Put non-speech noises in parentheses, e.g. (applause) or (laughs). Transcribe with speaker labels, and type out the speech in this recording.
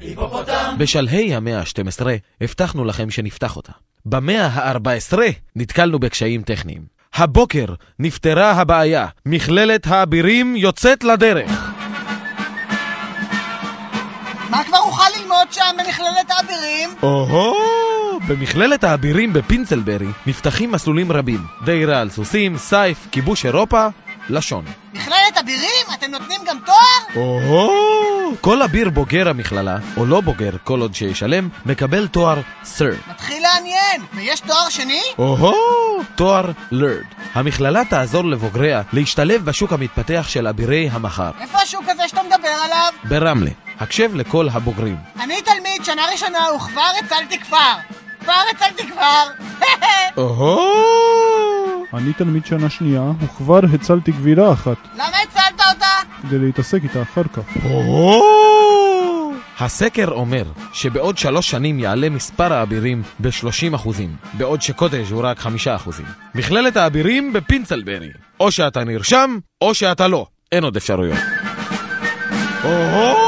Speaker 1: היפופוטם!
Speaker 2: בשלהי המאה ה-12 הבטחנו לכם שנפתח אותה. במאה ה-14 נתקלנו בקשיים טכניים. הבוקר נפתרה הבעיה, מכללת האבירים יוצאת לדרך.
Speaker 3: מה כבר אוכל ללמוד שם במכללת האבירים?
Speaker 2: או-הו! במכללת האבירים בפינצלברי נפתחים מסלולים רבים. דיירה על סוסים, סייף, כיבוש אירופה, לשון.
Speaker 3: מכללת אבירים? אתם נותנים גם תואר?
Speaker 2: או-הו! כל אביר בוגר המכללה, או לא בוגר כל עוד שישלם, מקבל תואר סר.
Speaker 3: מתחיל לעניין. ויש תואר שני?
Speaker 2: או-הו! תואר לרד. המכללה תעזור לבוגריה להשתלב בשוק המתפתח של אבירי המחר.
Speaker 3: איפה השוק הזה שאתה מדבר עליו?
Speaker 2: ברמלה. הקשב לכל הבוגרים.
Speaker 3: אני תלמיד שנה ראשונה וכבר הצלתי כפר. כבר הצלתי כפר. (laughs)
Speaker 2: או-הו!
Speaker 4: אני תלמיד שנה שנייה, וכבר הצלתי גבירה אחת,
Speaker 3: למה הצלת?
Speaker 4: כדי להתעסק איתה אחר כך.
Speaker 2: הסקר אומר שבעוד שלוש שנים יעלה מספר האבירים ב-30%, בעוד שקוטג' הוא רק 5%. מכללת האבירים בפינצלברי. או שאתה נרשם, או שאתה לא. אין עוד אפשרויות. או-הו!